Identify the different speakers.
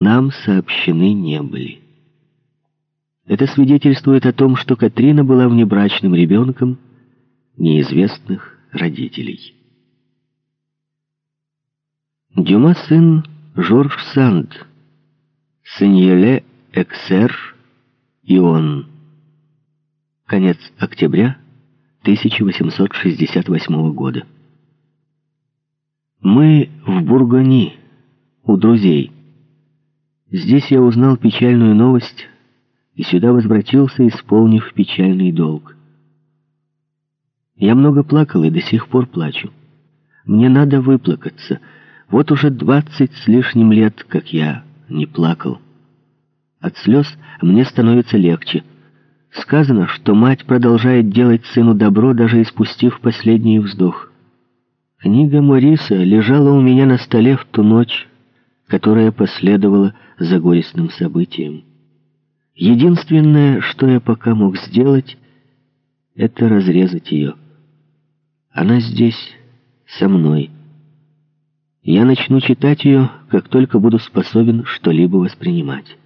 Speaker 1: нам сообщены не были. Это свидетельствует о том, что Катрина была внебрачным ребенком неизвестных родителей. Дюма сын Жорж Санд, Сеньеле Эксер Ион. Конец октября 1868 года. Мы в Бургони, у друзей. Здесь я узнал печальную новость и сюда возвратился, исполнив печальный долг. Я много плакал и до сих пор плачу. Мне надо выплакаться. Вот уже двадцать с лишним лет, как я не плакал. От слез мне становится легче. Сказано, что мать продолжает делать сыну добро, даже испустив последний вздох. Книга Мориса лежала у меня на столе в ту ночь, которая последовала за горестным событием. Единственное, что я пока мог сделать, это разрезать ее. Она здесь, со мной. Я начну читать ее, как только буду способен что-либо воспринимать.